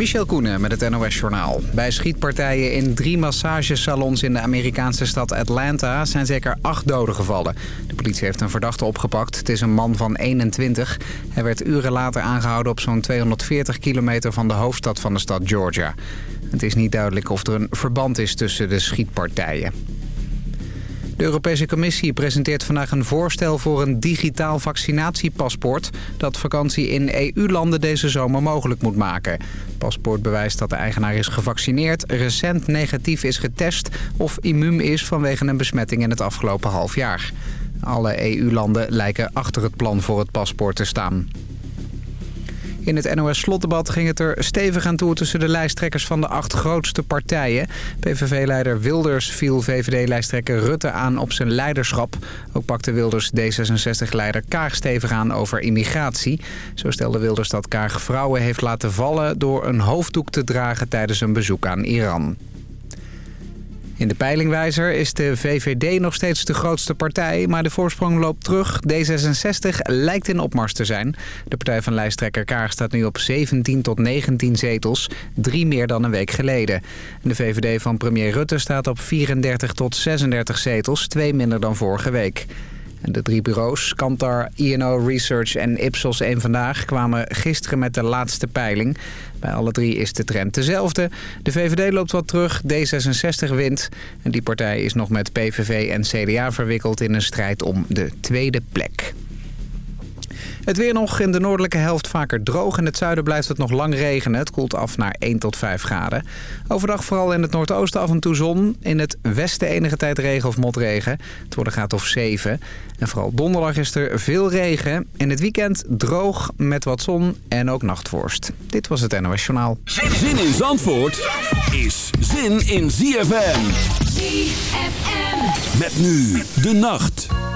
Michel Koenen met het NOS-journaal. Bij schietpartijen in drie massagesalons in de Amerikaanse stad Atlanta... zijn zeker acht doden gevallen. De politie heeft een verdachte opgepakt. Het is een man van 21. Hij werd uren later aangehouden op zo'n 240 kilometer... van de hoofdstad van de stad Georgia. Het is niet duidelijk of er een verband is tussen de schietpartijen. De Europese Commissie presenteert vandaag een voorstel voor een digitaal vaccinatiepaspoort... dat vakantie in EU-landen deze zomer mogelijk moet maken. Paspoort bewijst dat de eigenaar is gevaccineerd, recent negatief is getest... of immuun is vanwege een besmetting in het afgelopen half jaar. Alle EU-landen lijken achter het plan voor het paspoort te staan. In het NOS-slotdebat ging het er stevig aan toe tussen de lijsttrekkers van de acht grootste partijen. PVV-leider Wilders viel VVD-lijsttrekker Rutte aan op zijn leiderschap. Ook pakte Wilders D66-leider Kaag stevig aan over immigratie. Zo stelde Wilders dat Kaag vrouwen heeft laten vallen door een hoofddoek te dragen tijdens een bezoek aan Iran. In de peilingwijzer is de VVD nog steeds de grootste partij, maar de voorsprong loopt terug. D66 lijkt in opmars te zijn. De partij van lijsttrekker Kaag staat nu op 17 tot 19 zetels, drie meer dan een week geleden. De VVD van premier Rutte staat op 34 tot 36 zetels, twee minder dan vorige week. De drie bureaus, Kantar, INO Research en Ipsos 1 Vandaag... kwamen gisteren met de laatste peiling. Bij alle drie is de trend dezelfde. De VVD loopt wat terug, D66 wint. En die partij is nog met PVV en CDA verwikkeld in een strijd om de tweede plek. Het weer nog in de noordelijke helft vaker droog. In het zuiden blijft het nog lang regenen. Het koelt af naar 1 tot 5 graden. Overdag vooral in het noordoosten af en toe zon. In het westen enige tijd regen of motregen. Het wordt een graad of 7. En vooral donderdag is er veel regen. In het weekend droog met wat zon en ook nachtvorst. Dit was het NOS Journaal. Zin in Zandvoort is zin in ZFM. ZFM. Met nu de nacht.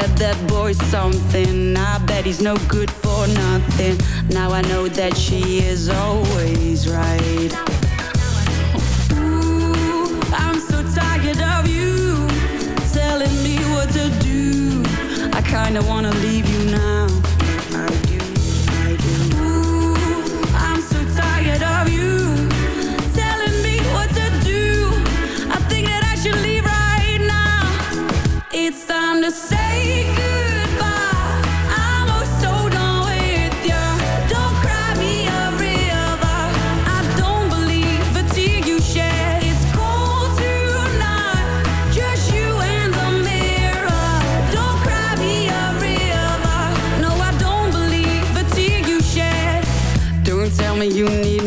said that boy's something. I bet he's no good for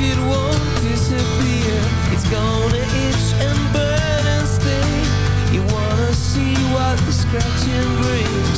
it won't disappear It's gonna itch and burn and stay. You wanna see what the scratching brings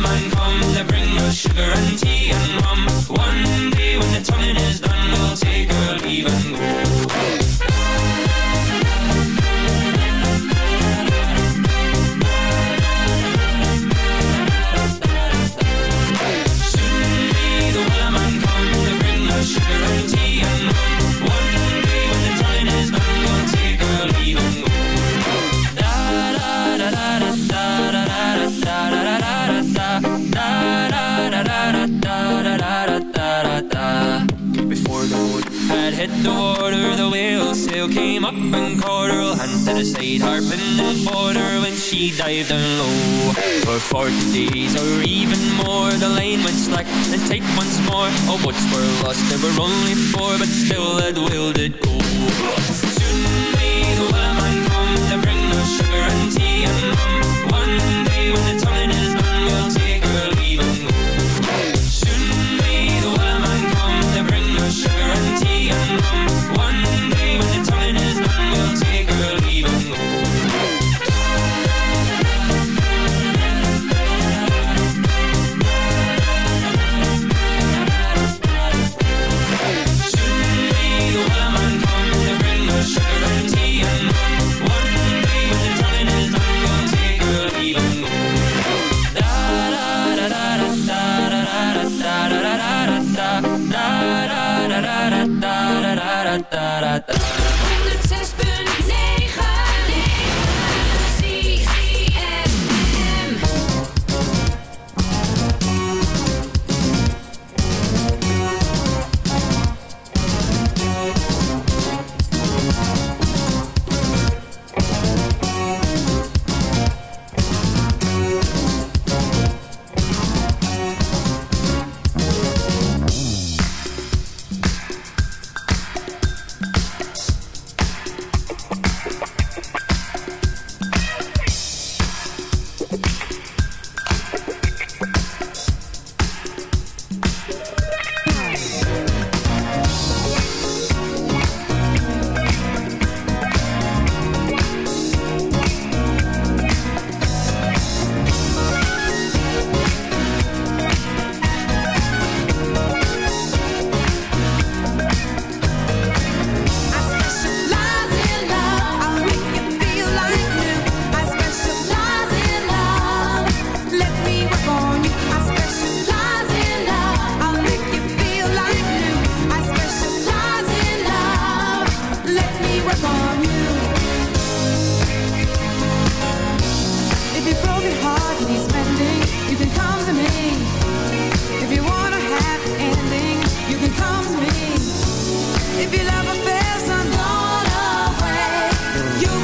to bring us sugar and tea and rum. One day when the tonguing is done, we'll take our leave and go. Hit the water, the whale sail came up and caught her. Hand to the side, harping fought her when she dived down low. For forty days or even more, the line went slack and tight once more. Oh, All boats were lost, there were only four, but still that whale did go.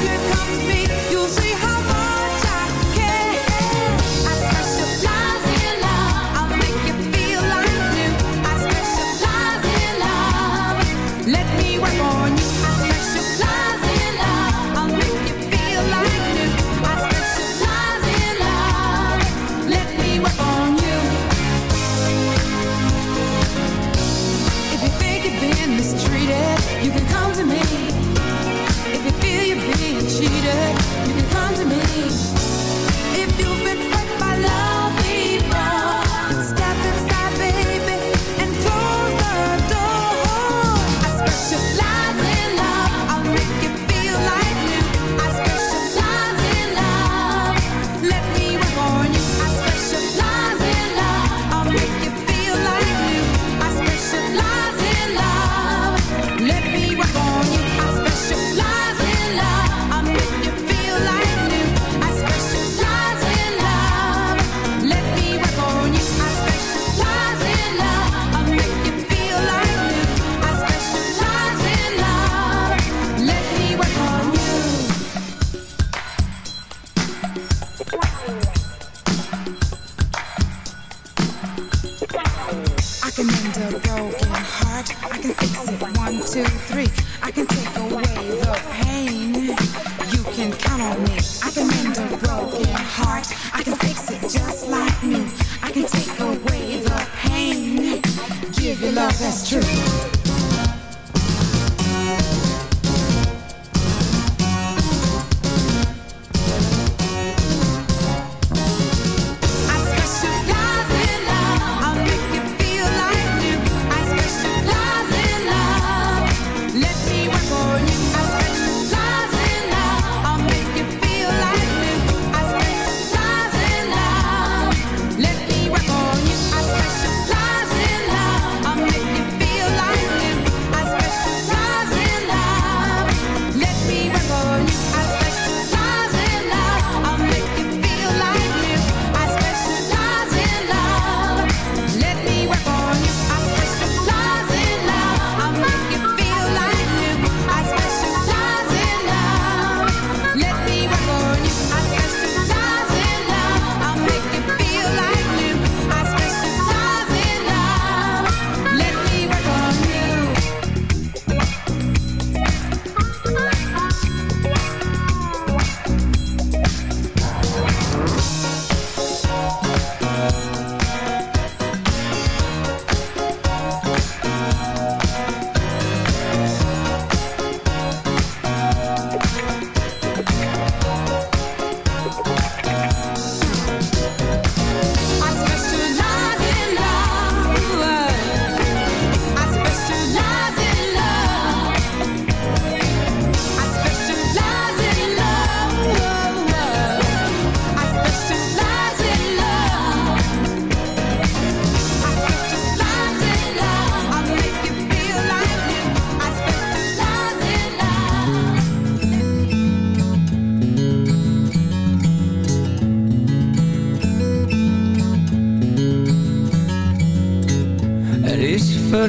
could come to me, you'll see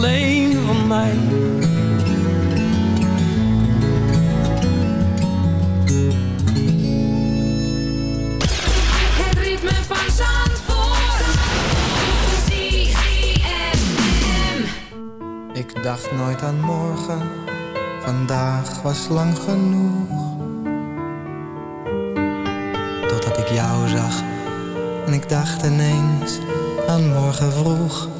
Alleen van mij. Het ritme van Zandvoort. ZFM. Ik dacht nooit aan morgen, vandaag was lang genoeg. Totdat ik jou zag en ik dacht ineens aan morgen vroeg.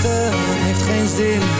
verzetten, heeft geen zin.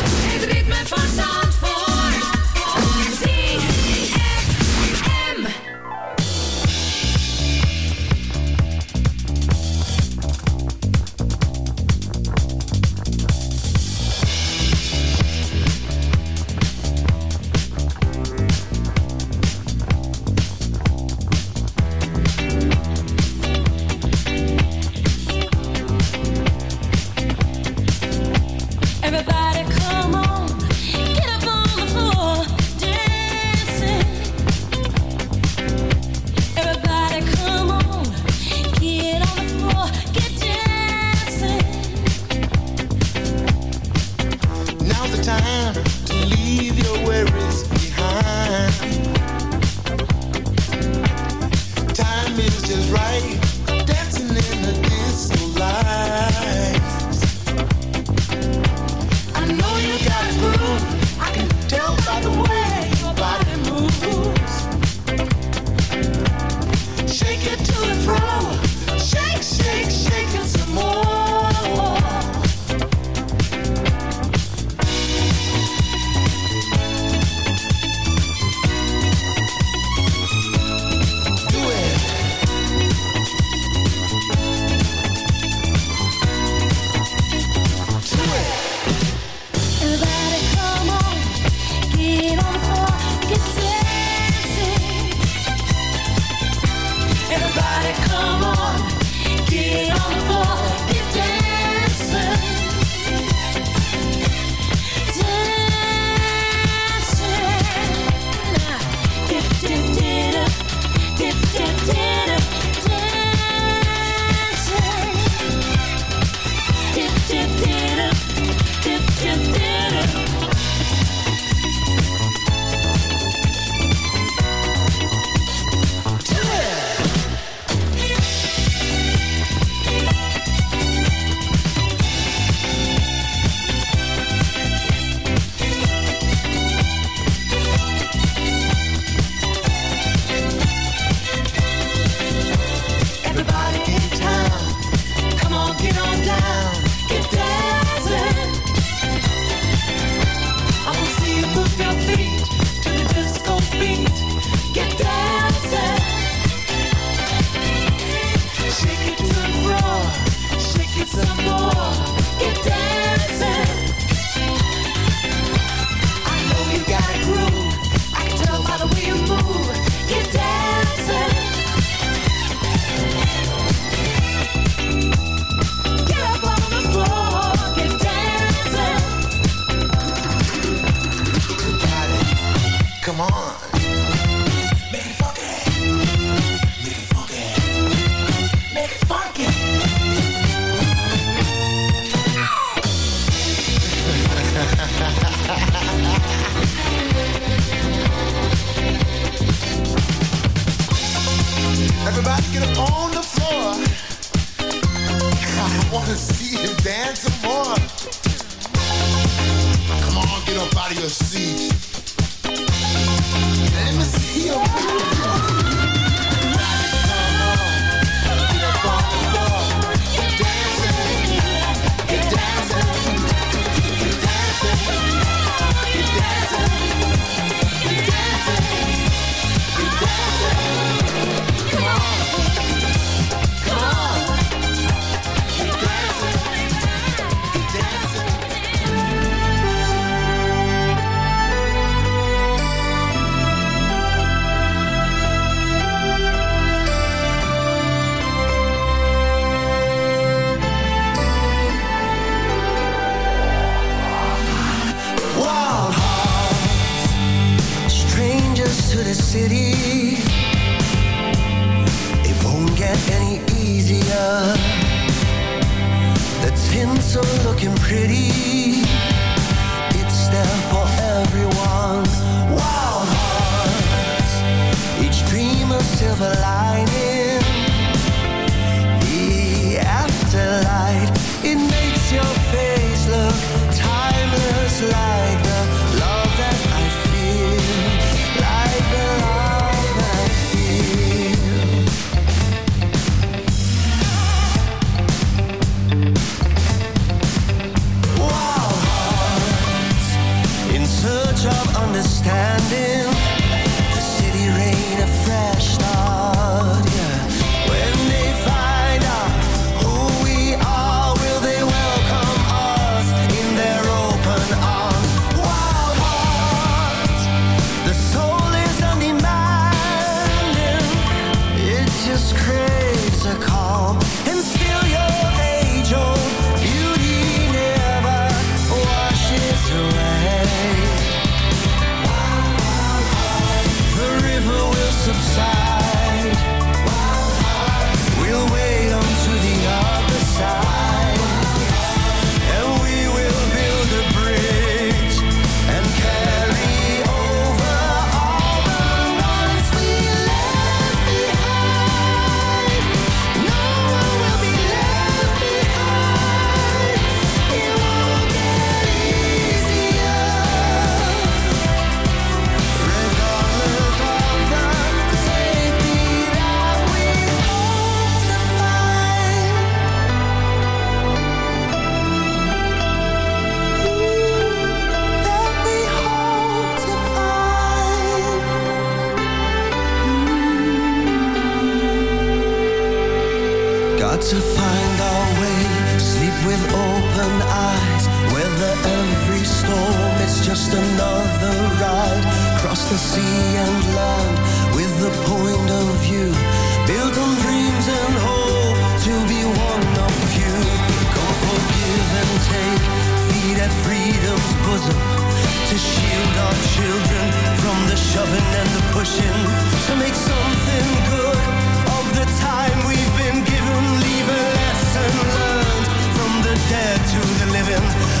fantasy and land with the point of view built on dreams and hope to be one of few. Come forgive and take, feed at freedom's bosom to shield our children from the shoving and the pushing to make something good of the time we've been given. Leave a lesson learned from the dead to the living.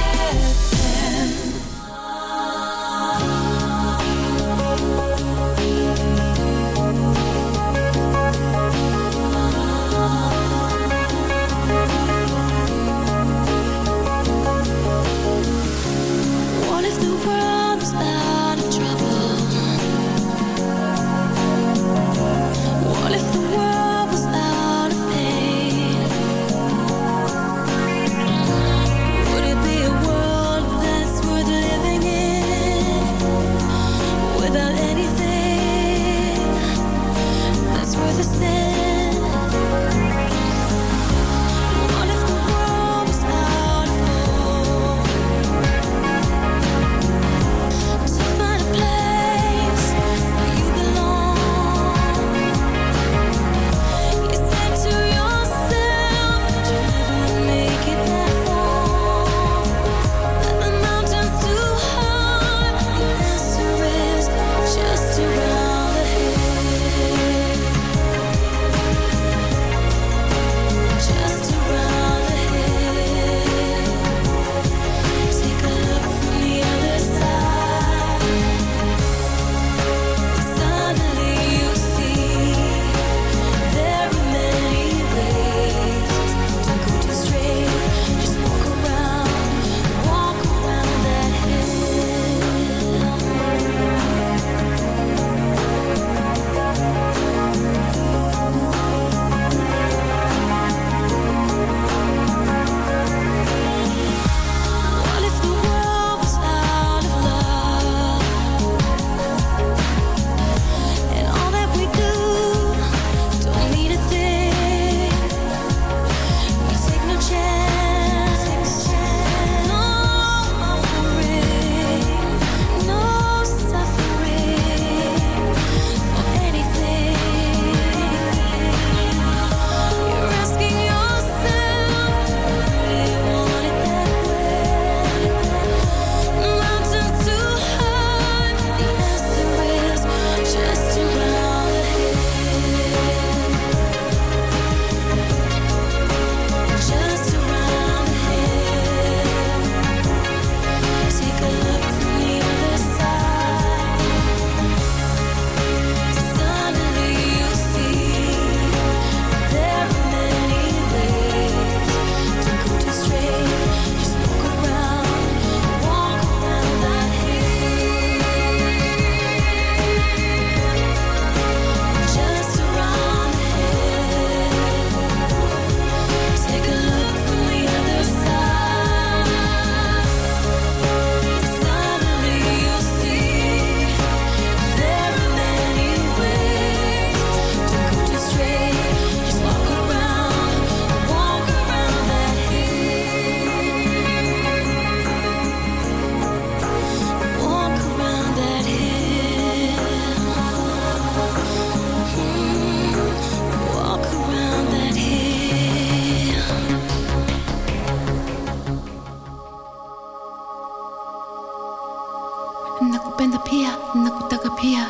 nakupenda pia nakutaka pia.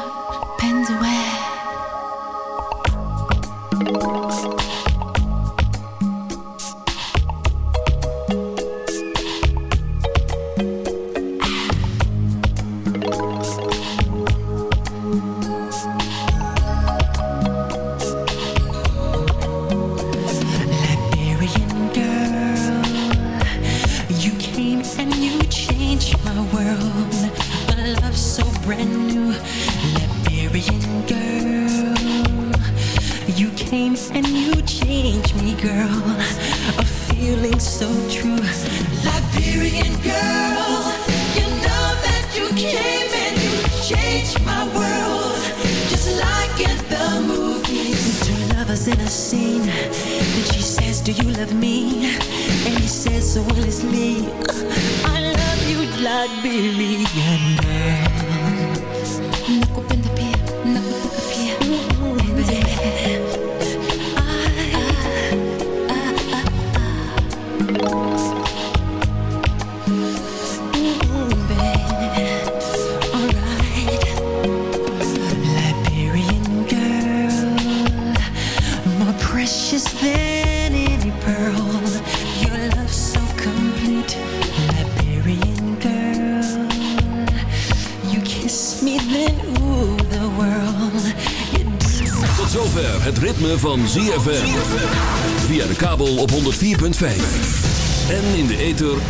Penzi we